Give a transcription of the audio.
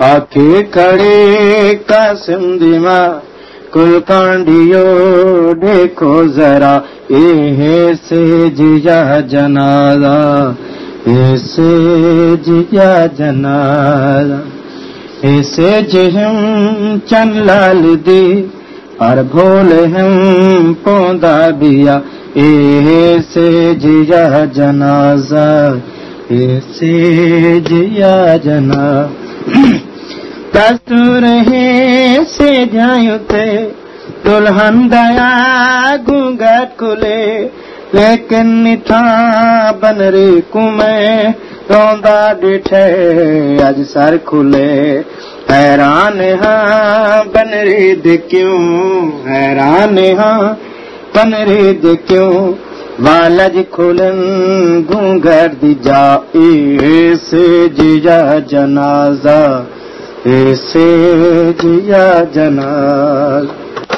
खड़े कासिम दिमा कुल कांडियो देखो जरा ये से जिया जनाजा ऐसे जिया जनाजा ऐसे जिहम चन लाल दी और भोल हम पौधा बिया ऐसे जिया जनाजा ऐसे जिया जना से जायुते दुल्हन दया घूंघट खुले लेकिन निठा बन रे कुमे खुले। हैरान हाँ बन रे क्यों? हैरान क्यों? वालज खुलन घूंघट दी जा से जिया जनाजा ऐसे जिया जनाजा